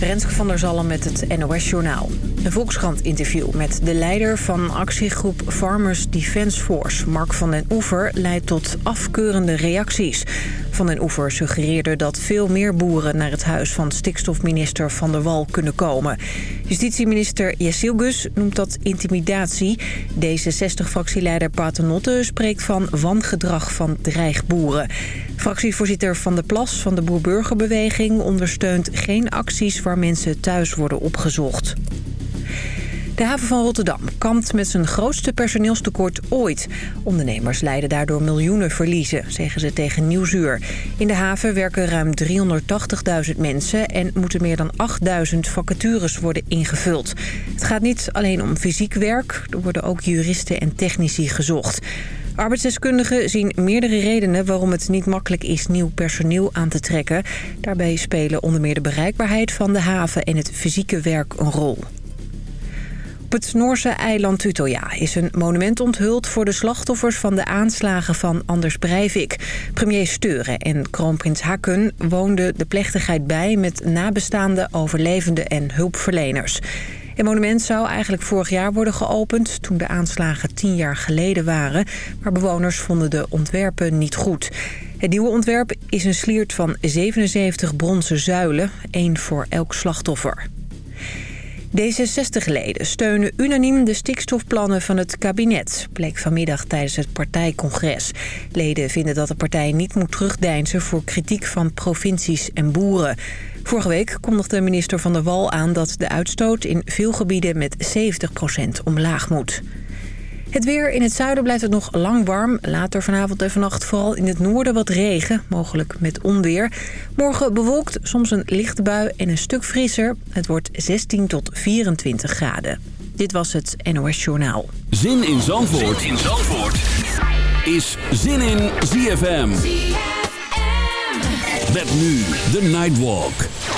Renske van der Zalm met het NOS Journaal. Een Volkskrant-interview met de leider van actiegroep Farmers Defence Force... Mark van den Oever leidt tot afkeurende reacties. Van den Oever suggereerde dat veel meer boeren... naar het huis van stikstofminister Van der Wal kunnen komen. Justitieminister Gus noemt dat intimidatie. D66-fractieleider Paternotte spreekt van wangedrag van dreigboeren. Fractievoorzitter Van der Plas van de Boerburgerbeweging ondersteunt geen acties waar mensen thuis worden opgezocht. De haven van Rotterdam kampt met zijn grootste personeelstekort ooit. Ondernemers leiden daardoor miljoenen verliezen, zeggen ze tegen Nieuwsuur. In de haven werken ruim 380.000 mensen en moeten meer dan 8.000 vacatures worden ingevuld. Het gaat niet alleen om fysiek werk, er worden ook juristen en technici gezocht. Arbeidsdeskundigen zien meerdere redenen waarom het niet makkelijk is nieuw personeel aan te trekken. Daarbij spelen onder meer de bereikbaarheid van de haven en het fysieke werk een rol. Op het Noorse eiland Utøya is een monument onthuld voor de slachtoffers van de aanslagen van Anders Breivik. Premier Steuren en kroonprins Hakken woonden de plechtigheid bij met nabestaanden, overlevenden en hulpverleners. Het monument zou eigenlijk vorig jaar worden geopend... toen de aanslagen tien jaar geleden waren. Maar bewoners vonden de ontwerpen niet goed. Het nieuwe ontwerp is een sliert van 77 bronzen zuilen. één voor elk slachtoffer. D66-leden steunen unaniem de stikstofplannen van het kabinet... bleek vanmiddag tijdens het partijcongres. Leden vinden dat de partij niet moet terugdeinzen... voor kritiek van provincies en boeren. Vorige week kondigde minister Van der Wal aan dat de uitstoot in veel gebieden met 70% omlaag moet. Het weer in het zuiden blijft het nog lang warm. Later vanavond en vannacht vooral in het noorden wat regen, mogelijk met onweer. Morgen bewolkt, soms een lichte bui en een stuk frisser. Het wordt 16 tot 24 graden. Dit was het NOS Journaal. Zin in Zandvoort, zin in Zandvoort. is Zin in ZFM. ZFM. Met nu de Nightwalk.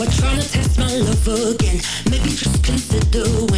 We're trying to test my love again. Maybe just consider.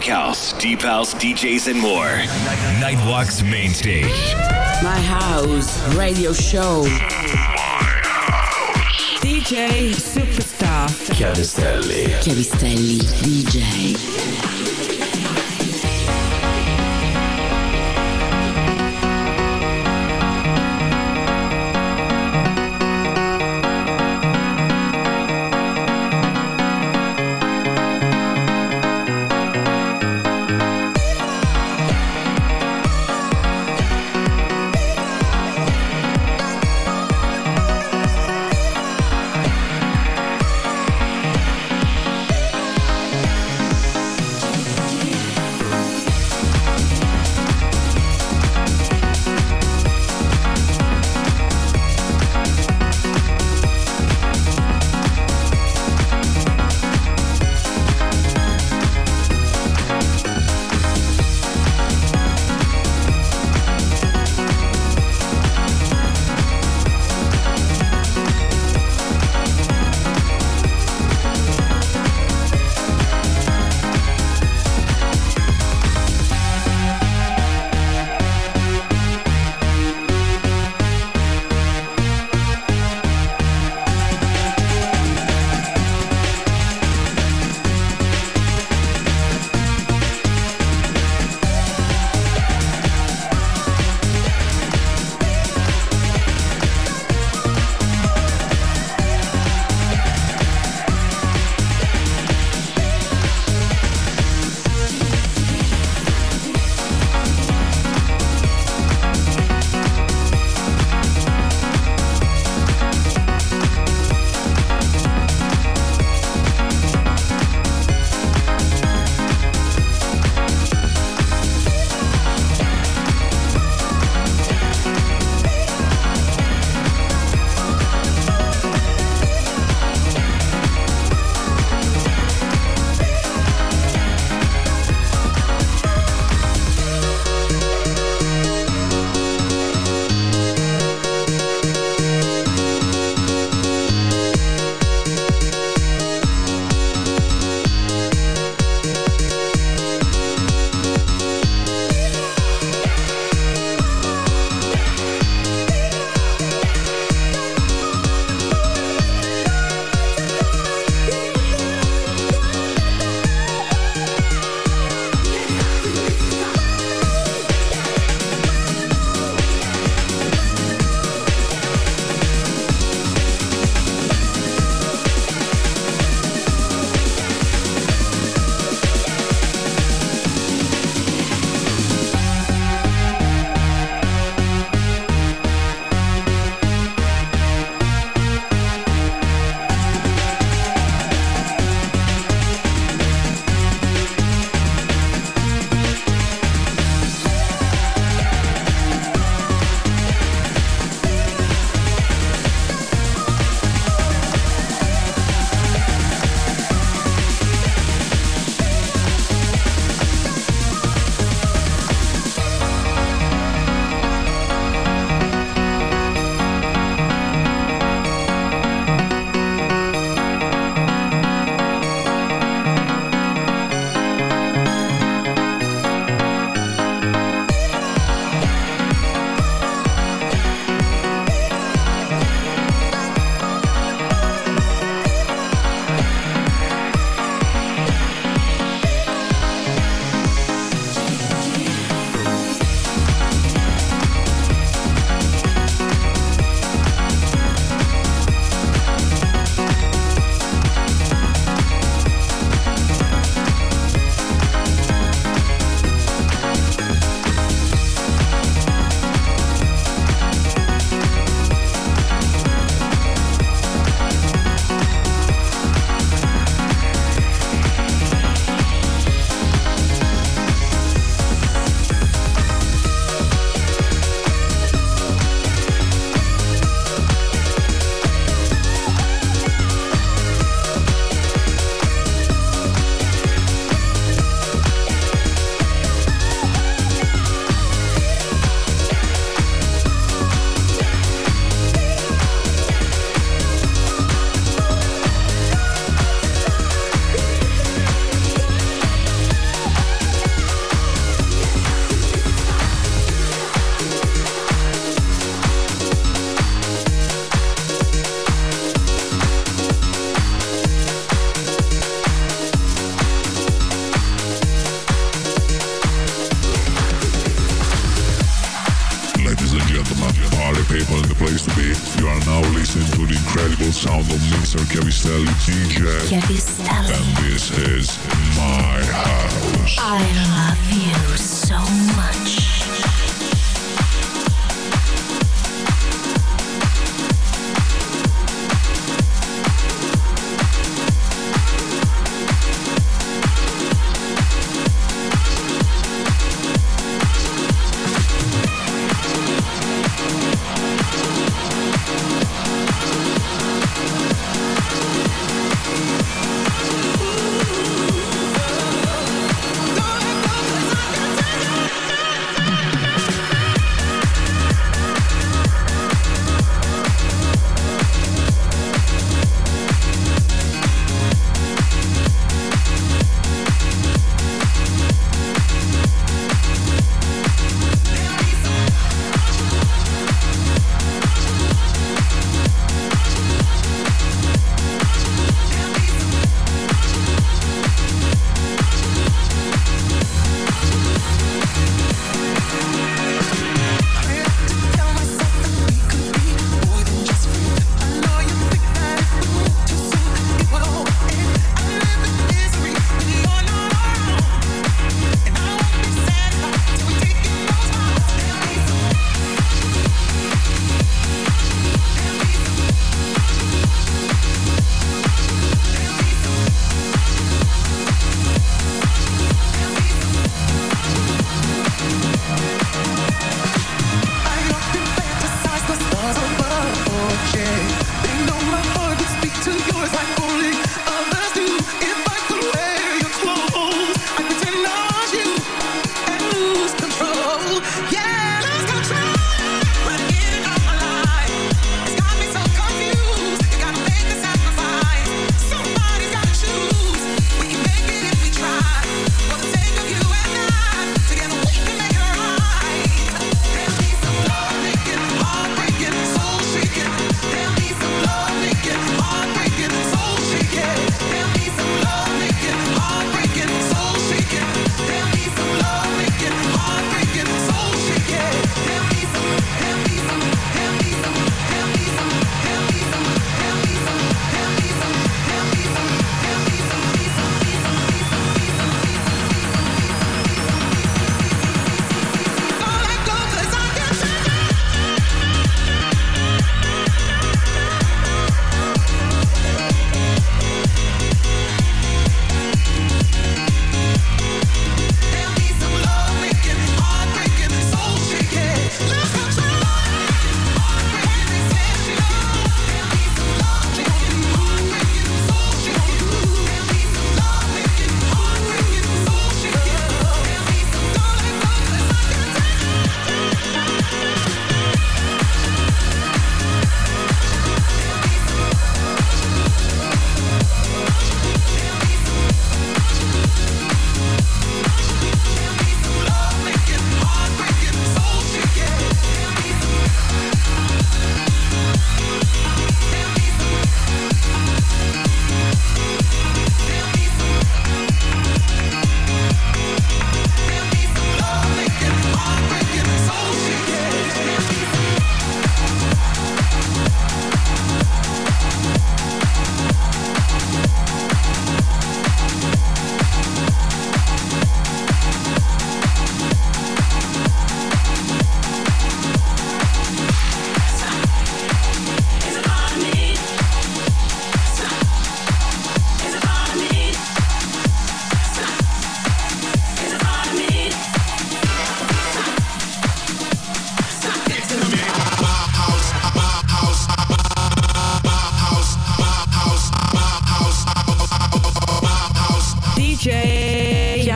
Tech house, deep house, DJs, and more. Nightwalk's main stage. My house radio show. DJ Superstar. Chiavistelli. Chiavistelli DJ.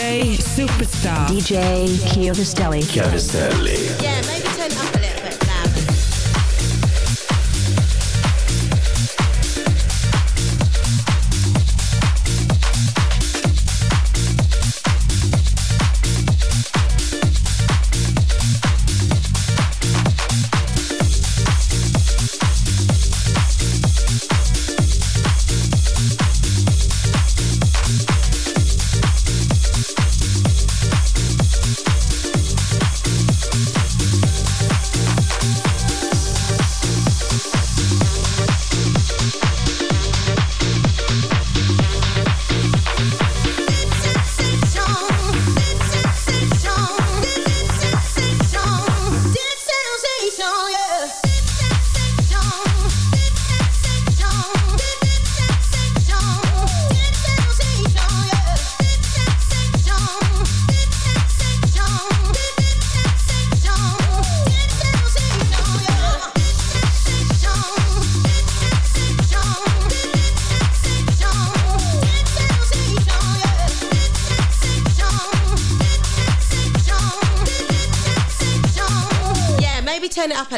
DJ Superstar. DJ Chiovistelli. Chiavistelli. Yeah, maybe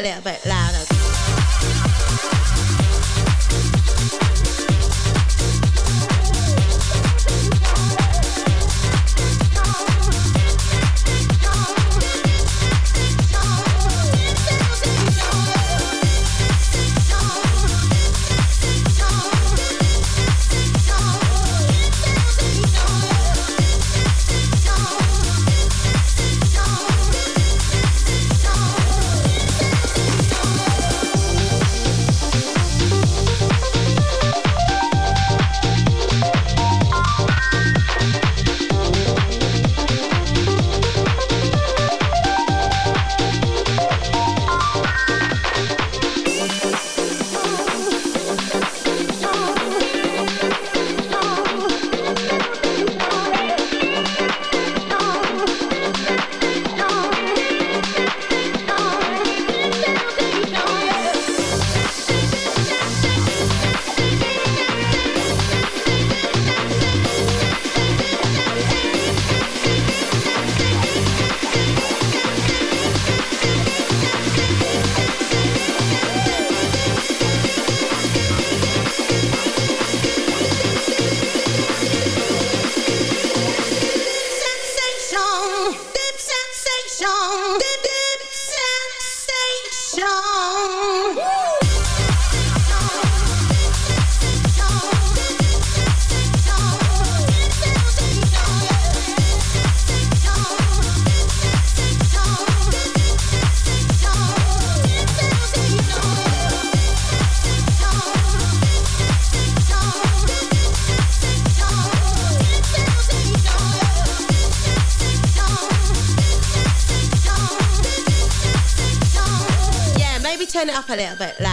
it up เอาขะแหละไปไหล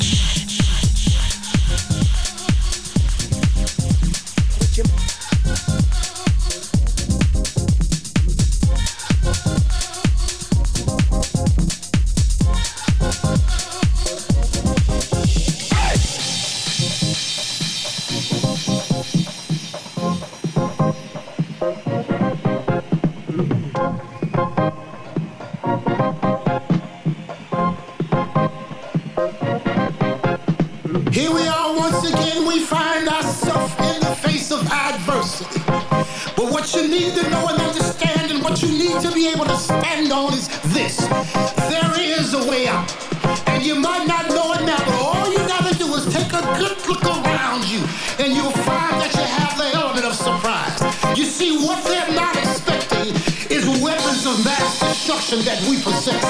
On is this there is a way out. And you might not know it now, but all you gotta do is take a good look around you, and you'll find that you have the element of surprise. You see, what they're not expecting is weapons of mass destruction that we possess.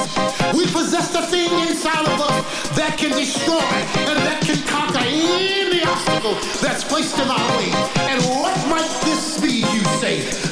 We possess the thing inside of us that can destroy and that can conquer any obstacle that's placed in our way. And what might this be, you say?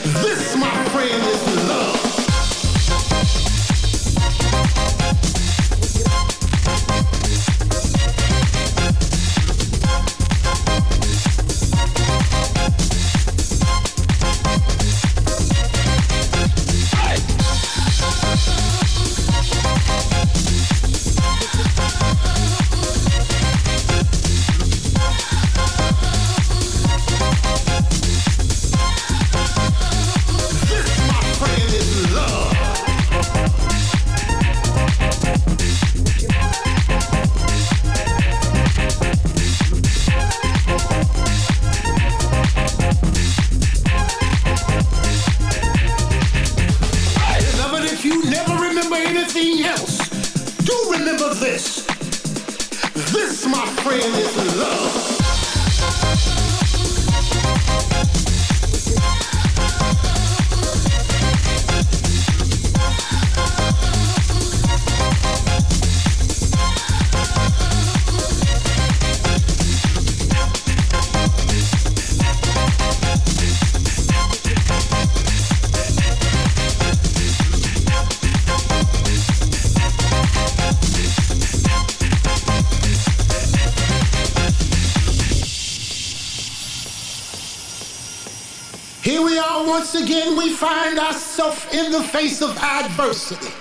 Here we are once again, we find ourselves in the face of adversity.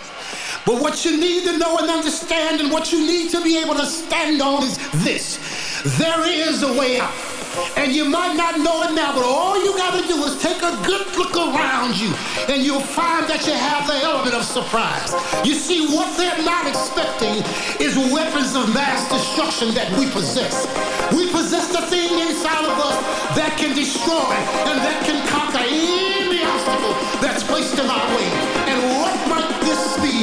But what you need to know and understand, and what you need to be able to stand on is this there is a way out. And you might not know it now, but all you gotta do is take a good look around you, and you'll find that you have the element of surprise. You see, what they're not expecting is weapons of mass destruction that we possess. We possess the thing inside of us that can destroy and that can conquer any obstacle that's placed in our way. And what might this be,